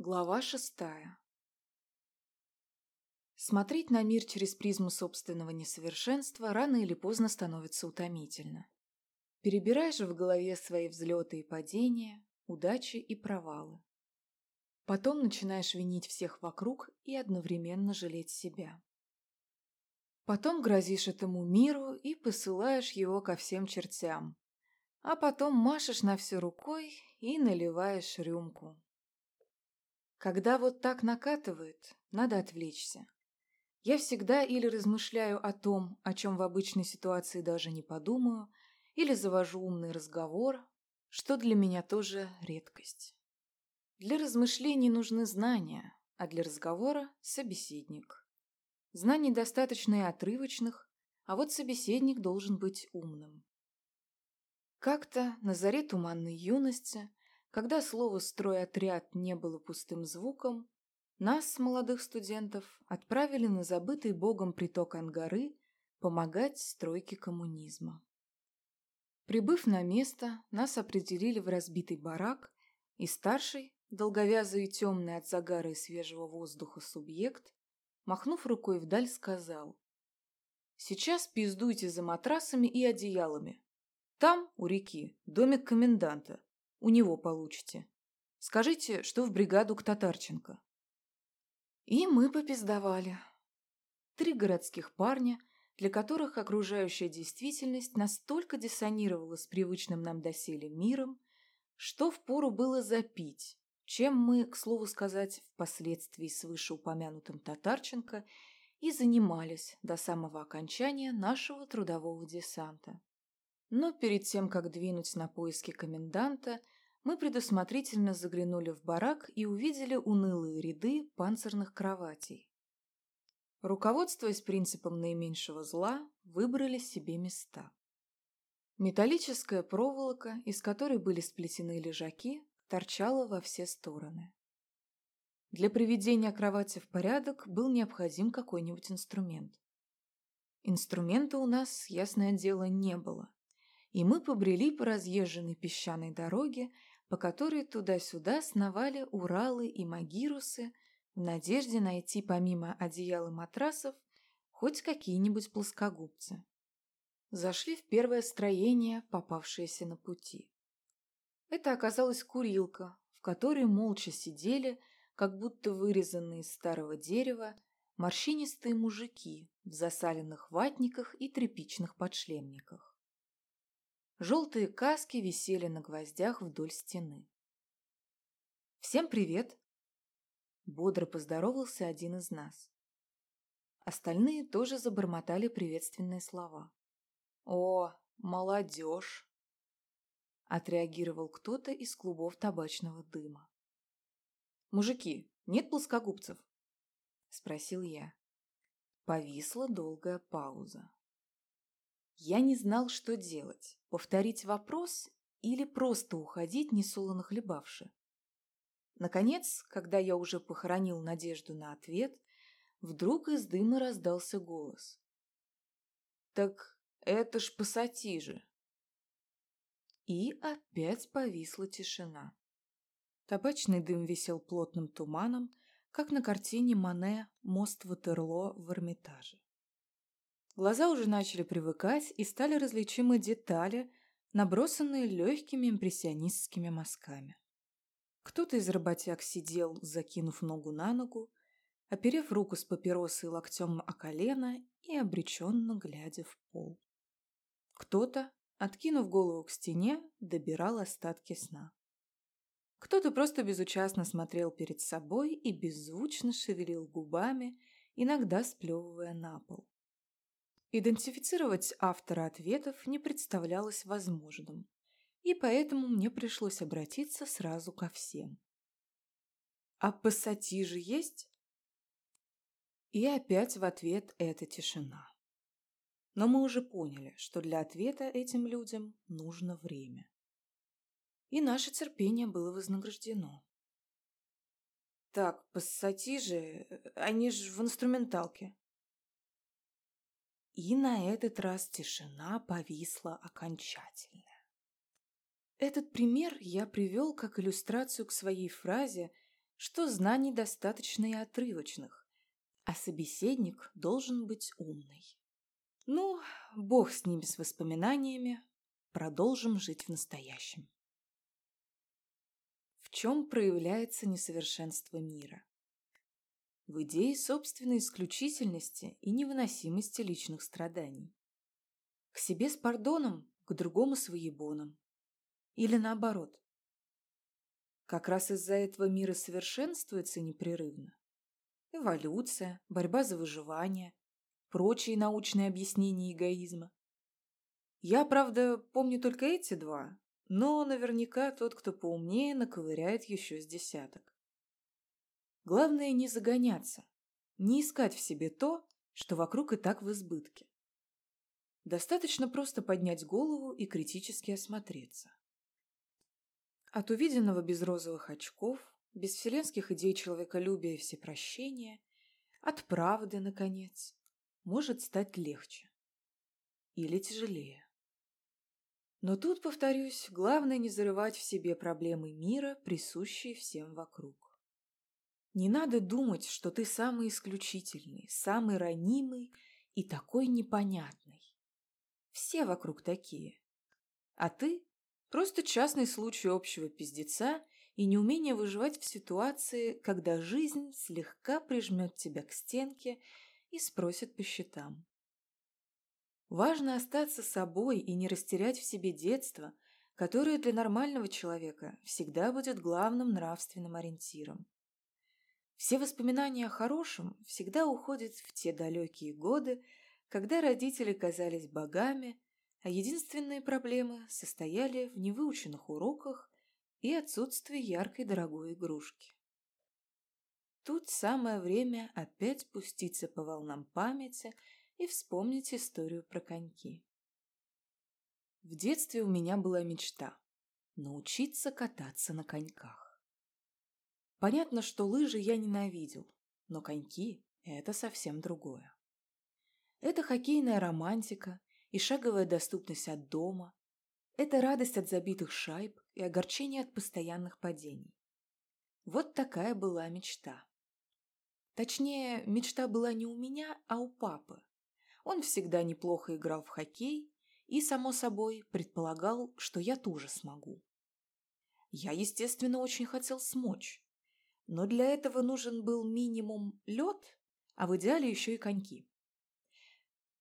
Глава шестая Смотреть на мир через призму собственного несовершенства рано или поздно становится утомительно. Перебираешь в голове свои взлеты и падения, удачи и провалы. Потом начинаешь винить всех вокруг и одновременно жалеть себя. Потом грозишь этому миру и посылаешь его ко всем чертям. А потом машешь на все рукой и наливаешь рюмку. Когда вот так накатывает, надо отвлечься. Я всегда или размышляю о том, о чем в обычной ситуации даже не подумаю, или завожу умный разговор, что для меня тоже редкость. Для размышлений нужны знания, а для разговора – собеседник. Знаний достаточно и отрывочных, а вот собеседник должен быть умным. Как-то на заре туманной юности, когда слово «стройотряд» не было пустым звуком, нас, молодых студентов, отправили на забытый богом приток Ангары помогать стройке коммунизма. Прибыв на место, нас определили в разбитый барак, и старший, долговязый и темный от загара и свежего воздуха субъект, махнув рукой вдаль, сказал «Сейчас пиздуйте за матрасами и одеялами. Там, у реки, домик коменданта. У него получите. Скажите, что в бригаду к Татарченко». И мы попиздовали. Три городских парня, для которых окружающая действительность настолько диссонировала с привычным нам доселе миром, что впору было запить, чем мы, к слову сказать, впоследствии с вышеупомянутым Татарченко и занимались до самого окончания нашего трудового десанта. Но перед тем, как двинуть на поиски коменданта, мы предусмотрительно заглянули в барак и увидели унылые ряды панцирных кроватей. Руководствуясь принципом наименьшего зла, выбрали себе места. Металлическая проволока, из которой были сплетены лежаки, торчала во все стороны. Для приведения кровати в порядок был необходим какой-нибудь инструмент. Инструмента у нас, ясное дело, не было, и мы побрели по разъезженной песчаной дороге, по которой туда-сюда сновали Уралы и Магирусы в надежде найти помимо одеял и матрасов хоть какие-нибудь плоскогубцы. Зашли в первое строение, попавшееся на пути. Это оказалась курилка, в которой молча сидели, как будто вырезанные из старого дерева, морщинистые мужики в засаленных ватниках и тряпичных подшлемниках. Желтые каски висели на гвоздях вдоль стены. «Всем привет!» Бодро поздоровался один из нас. Остальные тоже забормотали приветственные слова. «О, молодежь!» отреагировал кто-то из клубов табачного дыма. «Мужики, нет плоскогубцев?» – спросил я. Повисла долгая пауза. Я не знал, что делать – повторить вопрос или просто уходить, несолоно хлебавши. Наконец, когда я уже похоронил надежду на ответ, вдруг из дыма раздался голос. «Так это ж пассатижи!» И опять повисла тишина. Табачный дым висел плотным туманом, как на картине Мане «Мост Ватерло» в Эрмитаже. Глаза уже начали привыкать и стали различимы детали, набросанные легкими импрессионистскими мазками. Кто-то из работяг сидел, закинув ногу на ногу, оперев руку с папиросой локтем о колено и обреченно глядя в пол. Кто-то, откинув голову к стене, добирал остатки сна. Кто-то просто безучастно смотрел перед собой и беззвучно шевелил губами, иногда сплевывая на пол. Идентифицировать автора ответов не представлялось возможным, и поэтому мне пришлось обратиться сразу ко всем. «А пассатижи есть?» И опять в ответ эта тишина. Но мы уже поняли, что для ответа этим людям нужно время. И наше терпение было вознаграждено. Так, пассатижи, они же в инструменталке. И на этот раз тишина повисла окончательно. Этот пример я привел как иллюстрацию к своей фразе, что знаний достаточно и отрывочных, а собеседник должен быть умный. Ну, бог с ними, с воспоминаниями, продолжим жить в настоящем. В чем проявляется несовершенство мира? В идее собственной исключительности и невыносимости личных страданий. К себе с пардоном, к другому с воебоном. Или наоборот. Как раз из-за этого мир совершенствуется непрерывно. Эволюция, борьба за выживание, прочие научные объяснения эгоизма. Я, правда, помню только эти два, но наверняка тот, кто поумнее, наковыряет еще с десяток. Главное не загоняться, не искать в себе то, что вокруг и так в избытке. Достаточно просто поднять голову и критически осмотреться. От увиденного без розовых очков, без вселенских идей человеколюбия и всепрощения, от правды, наконец, может стать легче. Или тяжелее. Но тут, повторюсь, главное не зарывать в себе проблемы мира, присущие всем вокруг. Не надо думать, что ты самый исключительный, самый ранимый и такой непонятный. Все вокруг такие. А ты просто частный случай общего пиздеца и неумение выживать в ситуации, когда жизнь слегка прижмет тебя к стенке и спросит по счетам. Важно остаться собой и не растерять в себе детство, которое для нормального человека всегда будет главным нравственным ориентиром. Все воспоминания о хорошем всегда уходят в те далекие годы, когда родители казались богами, а единственные проблемы состояли в невыученных уроках и отсутствии яркой дорогой игрушки. Тут самое время опять пуститься по волнам памяти – и вспомнить историю про коньки. В детстве у меня была мечта – научиться кататься на коньках. Понятно, что лыжи я ненавидел, но коньки – это совсем другое. Это хоккейная романтика и шаговая доступность от дома. Это радость от забитых шайб и огорчение от постоянных падений. Вот такая была мечта. Точнее, мечта была не у меня, а у папы. Он всегда неплохо играл в хоккей и, само собой, предполагал, что я тоже смогу. Я, естественно, очень хотел смочь, но для этого нужен был минимум лед, а в идеале еще и коньки.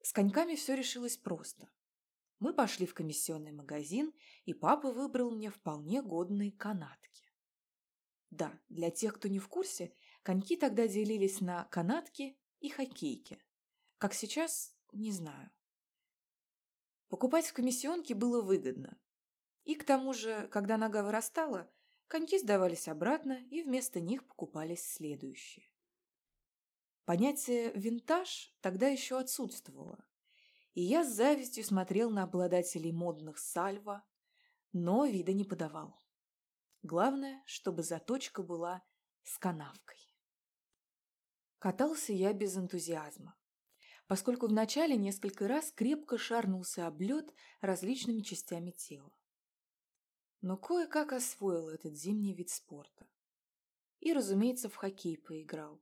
С коньками все решилось просто. Мы пошли в комиссионный магазин, и папа выбрал мне вполне годные канатки. Да, для тех, кто не в курсе, коньки тогда делились на канатки и хоккейки. Как сейчас, не знаю. Покупать в комиссионке было выгодно. И к тому же, когда нога вырастала, коньки сдавались обратно, и вместо них покупались следующие. Понятие «винтаж» тогда еще отсутствовало, и я с завистью смотрел на обладателей модных сальва, но вида не подавал. Главное, чтобы заточка была с канавкой. Катался я без энтузиазма поскольку вначале несколько раз крепко шарнулся об лед различными частями тела. Но кое-как освоил этот зимний вид спорта. И, разумеется, в хоккей поиграл.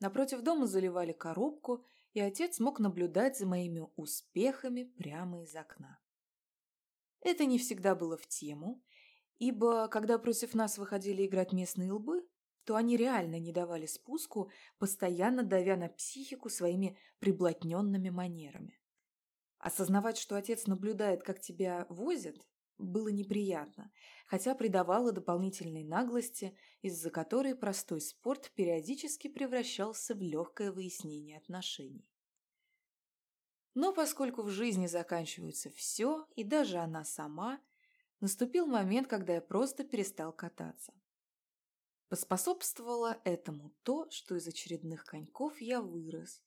Напротив дома заливали коробку, и отец мог наблюдать за моими успехами прямо из окна. Это не всегда было в тему, ибо, когда против нас выходили играть местные лбы, то они реально не давали спуску, постоянно давя на психику своими приблотненными манерами. Осознавать, что отец наблюдает, как тебя возят, было неприятно, хотя придавало дополнительной наглости, из-за которой простой спорт периодически превращался в легкое выяснение отношений. Но поскольку в жизни заканчивается все, и даже она сама, наступил момент, когда я просто перестал кататься. Поспособствовало этому то, что из очередных коньков я вырос,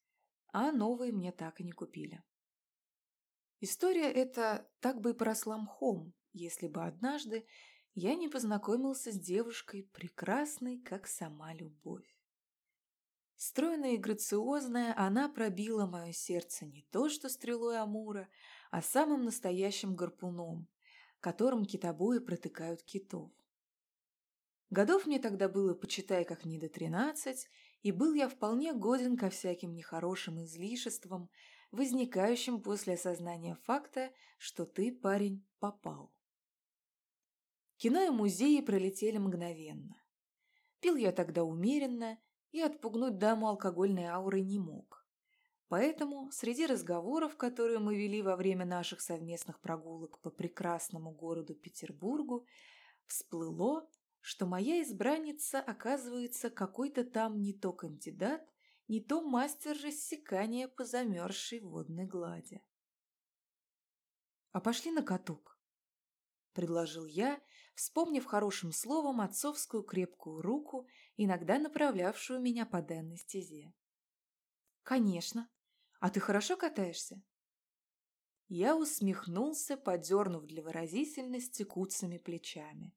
а новые мне так и не купили. История эта так бы и поросла мхом, если бы однажды я не познакомился с девушкой, прекрасной, как сама любовь. Стройная и грациозная, она пробила мое сердце не то что стрелой Амура, а самым настоящим гарпуном, которым китобои протыкают китов. Годов мне тогда было, почитай, как не до тринадцать, и был я вполне годен ко всяким нехорошим излишествам, возникающим после осознания факта, что ты, парень, попал. Кино и музеи пролетели мгновенно. Пил я тогда умеренно и отпугнуть даму алкогольной аурой не мог. Поэтому среди разговоров, которые мы вели во время наших совместных прогулок по прекрасному городу Петербургу, всплыло, что моя избранница оказывается какой-то там не то кандидат, не то мастер рассекания по замерзшей водной глади. «А пошли на каток», — предложил я, вспомнив хорошим словом отцовскую крепкую руку, иногда направлявшую меня по данной стезе. «Конечно. А ты хорошо катаешься?» Я усмехнулся, подернув для выразительности куцами плечами.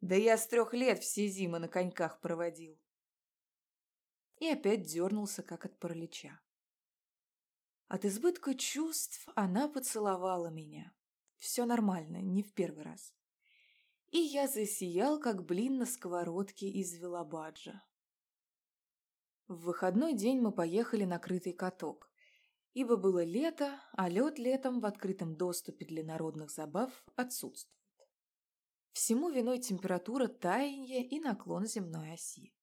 «Да я с трех лет все зимы на коньках проводил и опять дернулся, как от паралича. От избытка чувств она поцеловала меня. Все нормально, не в первый раз. И я засиял, как блин на сковородке из велобаджа. В выходной день мы поехали на крытый каток, ибо было лето, а лед летом в открытом доступе для народных забав отсутствует. Всему виной температура таяния и наклон земной оси.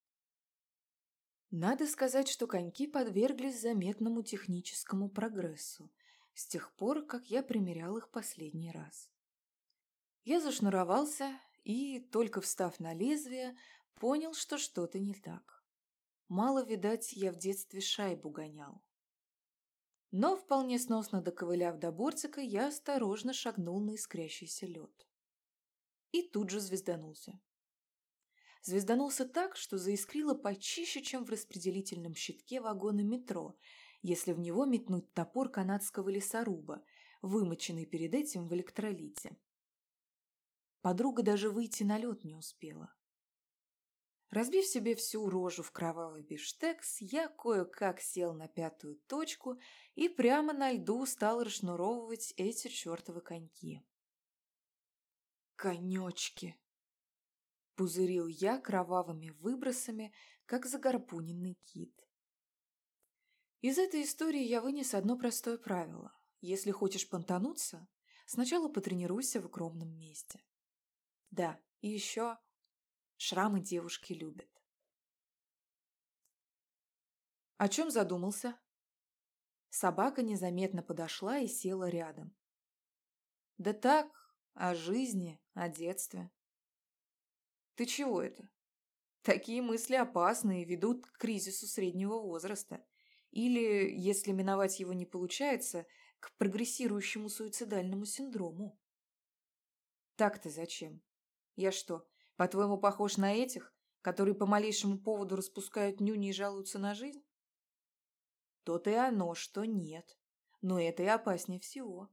Надо сказать, что коньки подверглись заметному техническому прогрессу с тех пор, как я примерял их последний раз. Я зашнуровался и, только встав на лезвие, понял, что что-то не так. Мало, видать, я в детстве шайбу гонял. Но, вполне сносно доковыляв до бортика, я осторожно шагнул на искрящийся лед. И тут же звезданулся звезданулся так, что заискрило почище, чем в распределительном щитке вагона метро, если в него метнуть топор канадского лесоруба, вымоченный перед этим в электролите. Подруга даже выйти на лед не успела. Разбив себе всю рожу в кровавый биштекс, я кое-как сел на пятую точку и прямо на льду стал расшнуровывать эти чертовы коньки. «Конечки!» Пузырил я кровавыми выбросами, как загорпуненный кит. Из этой истории я вынес одно простое правило. Если хочешь понтануться, сначала потренируйся в укромном месте. Да, и еще шрамы девушки любят. О чем задумался? Собака незаметно подошла и села рядом. Да так, о жизни, о детстве. Ты чего это? Такие мысли опасны и ведут к кризису среднего возраста. Или, если миновать его не получается, к прогрессирующему суицидальному синдрому. Так-то зачем? Я что, по-твоему, похож на этих, которые по малейшему поводу распускают нюни и жалуются на жизнь? То-то и оно, что нет. Но это и опаснее всего.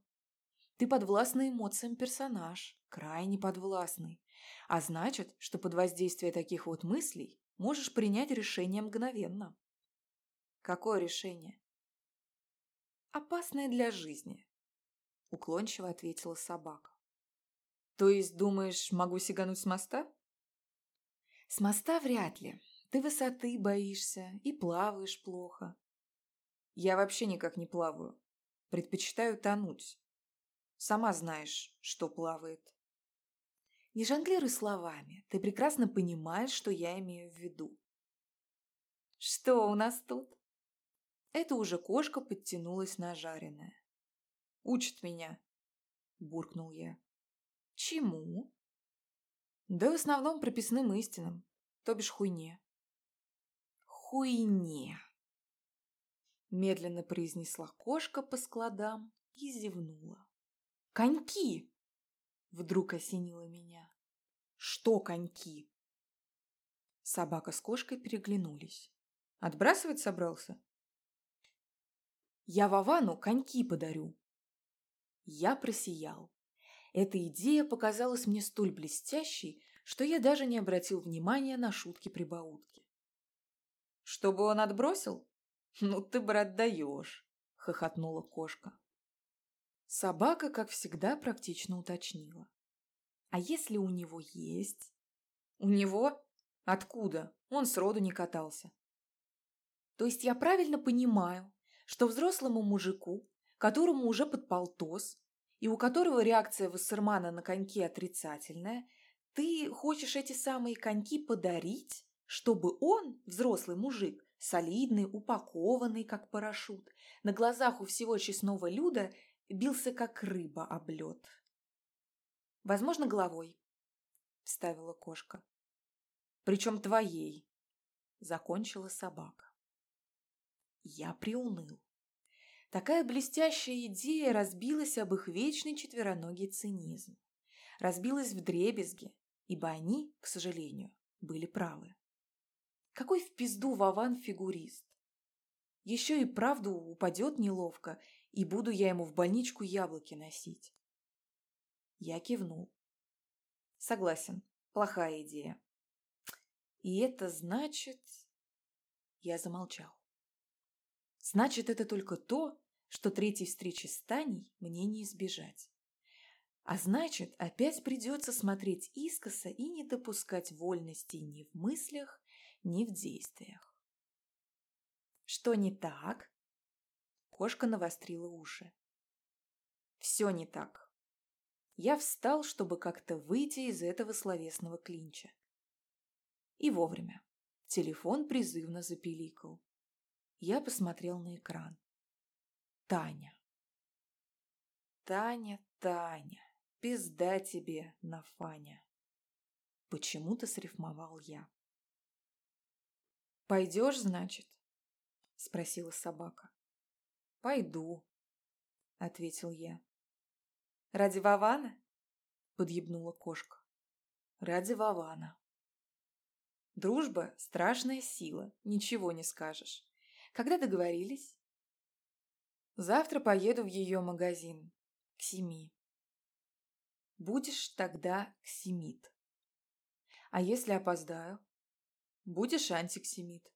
Ты подвластный эмоциям персонаж, крайне подвластный. А значит, что под воздействием таких вот мыслей можешь принять решение мгновенно. Какое решение? Опасное для жизни, уклончиво ответила собака. То есть, думаешь, могу сигануть с моста? С моста вряд ли. Ты высоты боишься и плаваешь плохо. Я вообще никак не плаваю. Предпочитаю тонуть. Сама знаешь, что плавает. Не жонглируй словами. Ты прекрасно понимаешь, что я имею в виду. Что у нас тут? Это уже кошка подтянулась на жареное. Учит меня, буркнул я. Чему? Да в основном прописным истинам, то бишь хуйне. Хуйне. Медленно произнесла кошка по складам и зевнула. Коньки! Вдруг осенило меня. Что коньки? Собака с кошкой переглянулись. Отбрасывать собрался? Я Вовану коньки подарю. Я просиял. Эта идея показалась мне столь блестящей, что я даже не обратил внимания на шутки-прибаутки. «Чтобы он отбросил? Ну ты, брат, даешь!» — хохотнула кошка. Собака, как всегда, практично уточнила. А если у него есть? У него? Откуда? Он сроду не катался. То есть я правильно понимаю, что взрослому мужику, которому уже под полтос, и у которого реакция Вассермана на коньки отрицательная, ты хочешь эти самые коньки подарить, чтобы он, взрослый мужик, солидный, упакованный, как парашют, на глазах у всего честного люда бился, как рыба об лед. «Возможно, головой», — вставила кошка. «Причем твоей», — закончила собака. Я приуныл. Такая блестящая идея разбилась об их вечный четвероногий цинизм. Разбилась в дребезги, ибо они, к сожалению, были правы. Какой в пизду Вован фигурист? Еще и правду упадет неловко, и буду я ему в больничку яблоки носить. Я кивнул. Согласен, плохая идея. И это значит... Я замолчал. Значит, это только то, что третьей встречи с Таней мне не избежать. А значит, опять придется смотреть искоса и не допускать вольности ни в мыслях, ни в действиях. Что не так? Кошка навострила уши. Все не так. Я встал, чтобы как-то выйти из этого словесного клинча. И вовремя. Телефон призывно запиликал. Я посмотрел на экран. Таня. Таня, Таня, пизда тебе, Нафаня. Почему-то срифмовал я. «Пойдешь, значит?» — спросила собака. «Пойду», — ответил я. «Ради Вована?» — подъебнула кошка. «Ради Вована». Дружба — страшная сила, ничего не скажешь. Когда договорились? Завтра поеду в ее магазин. К семи. Будешь тогда ксимит. А если опоздаю? Будешь антиксимит.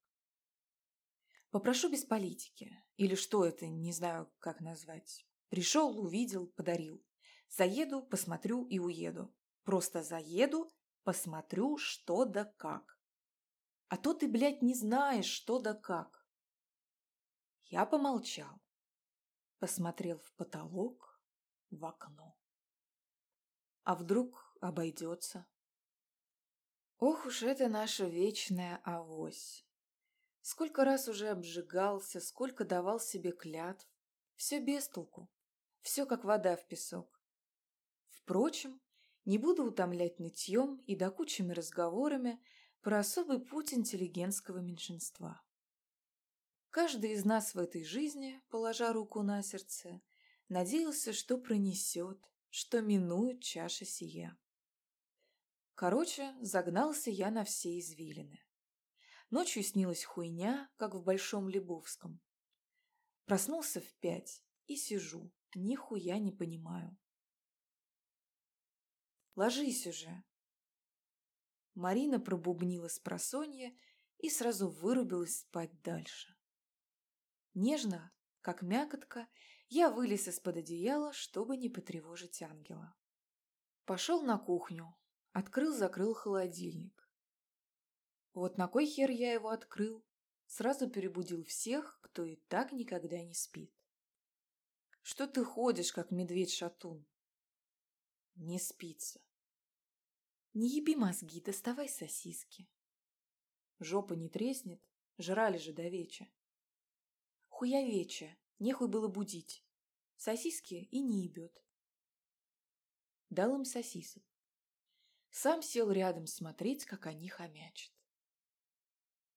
Попрошу без политики. Или что это, не знаю, как назвать. Пришел, увидел, подарил. Заеду, посмотрю и уеду. Просто заеду, посмотрю, что да как. А то ты, блядь, не знаешь, что да как. Я помолчал, посмотрел в потолок, в окно. А вдруг обойдется? Ох уж это наша вечная авось. Сколько раз уже обжигался, сколько давал себе клятв. Все без толку, все как вода в песок. Впрочем, не буду утомлять нытьем и докучими разговорами про особый путь интеллигентского меньшинства. Каждый из нас в этой жизни, положа руку на сердце, надеялся, что пронесет, что минует чаша сия. Короче, загнался я на все извилины. Ночью снилась хуйня, как в Большом Лебовском. Проснулся в пять и сижу, нихуя не понимаю. «Ложись уже!» Марина пробубнила с просонья и сразу вырубилась спать дальше. Нежно, как мякотка, я вылез из-под одеяла, чтобы не потревожить ангела. Пошел на кухню, открыл-закрыл холодильник. Вот на кой хер я его открыл? Сразу перебудил всех, кто и так никогда не спит. Что ты ходишь, как медведь-шатун? Не спится. Не еби мозги, доставай сосиски. Жопа не треснет, жрали же до веча. Хуявече, нехуй было будить. Сосиски и не ебет. Дал им сосисок. Сам сел рядом смотреть, как они хомячат.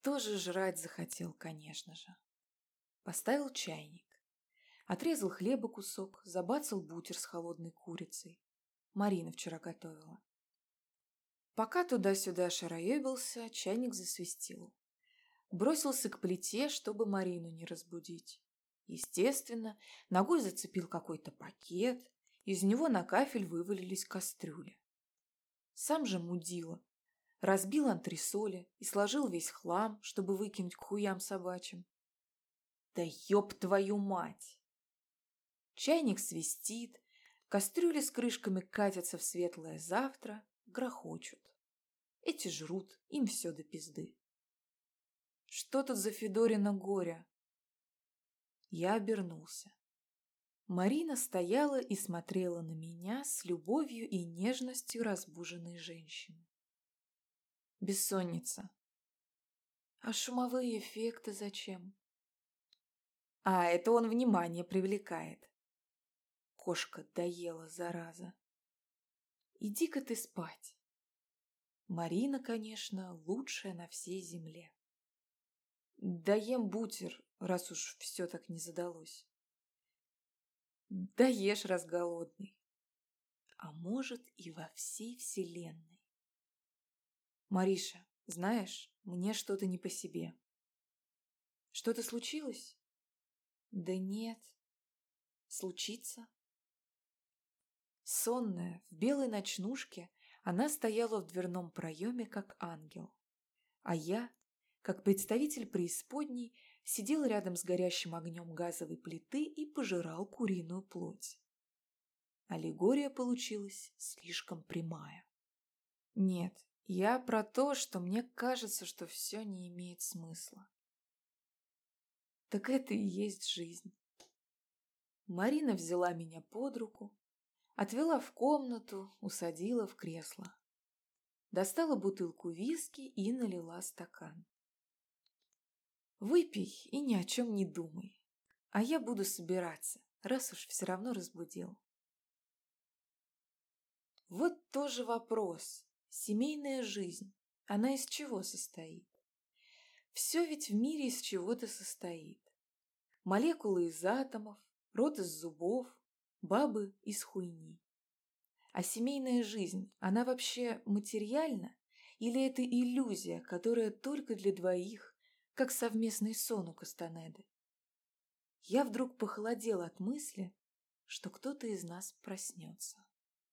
Тоже жрать захотел, конечно же. Поставил чайник. Отрезал хлеба кусок, забацал бутер с холодной курицей. Марина вчера готовила. Пока туда-сюда шароебился, чайник засвистел бросился к плите, чтобы Марину не разбудить. Естественно, ногой зацепил какой-то пакет, из него на кафель вывалились кастрюли. Сам же мудила, разбил антресоли и сложил весь хлам, чтобы выкинуть к хуям собачьим. Да ёб твою мать! Чайник свистит, кастрюли с крышками катятся в светлое завтра, грохочут. Эти жрут, им все до пизды. Что тут за Федорина горя? Я обернулся. Марина стояла и смотрела на меня с любовью и нежностью разбуженной женщины. Бессонница. А шумовые эффекты зачем? А, это он внимание привлекает. Кошка доела, зараза. Иди-ка ты спать. Марина, конечно, лучшая на всей земле. Доем бутер, раз уж все так не задалось. Доешь, раз голодный. А может, и во всей вселенной. Мариша, знаешь, мне что-то не по себе. Что-то случилось? Да нет. Случится? Сонная, в белой ночнушке, она стояла в дверном проеме, как ангел. А я, как представитель преисподней, сидел рядом с горящим огнем газовой плиты и пожирал куриную плоть. Аллегория получилась слишком прямая. Нет, я про то, что мне кажется, что все не имеет смысла. Так это и есть жизнь. Марина взяла меня под руку, отвела в комнату, усадила в кресло. Достала бутылку виски и налила стакан. Выпей и ни о чем не думай. А я буду собираться, раз уж все равно разбудил. Вот тоже вопрос. Семейная жизнь, она из чего состоит? Все ведь в мире из чего-то состоит. Молекулы из атомов, рот из зубов, бабы из хуйни. А семейная жизнь, она вообще материальна? Или это иллюзия, которая только для двоих, как совместный сон у Кастанеды? Я вдруг похолодел от мысли, что кто-то из нас проснется.